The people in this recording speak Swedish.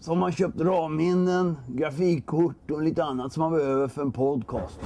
Så har man köpt ramminnen, grafikkort och lite annat som man behöver för en podcast.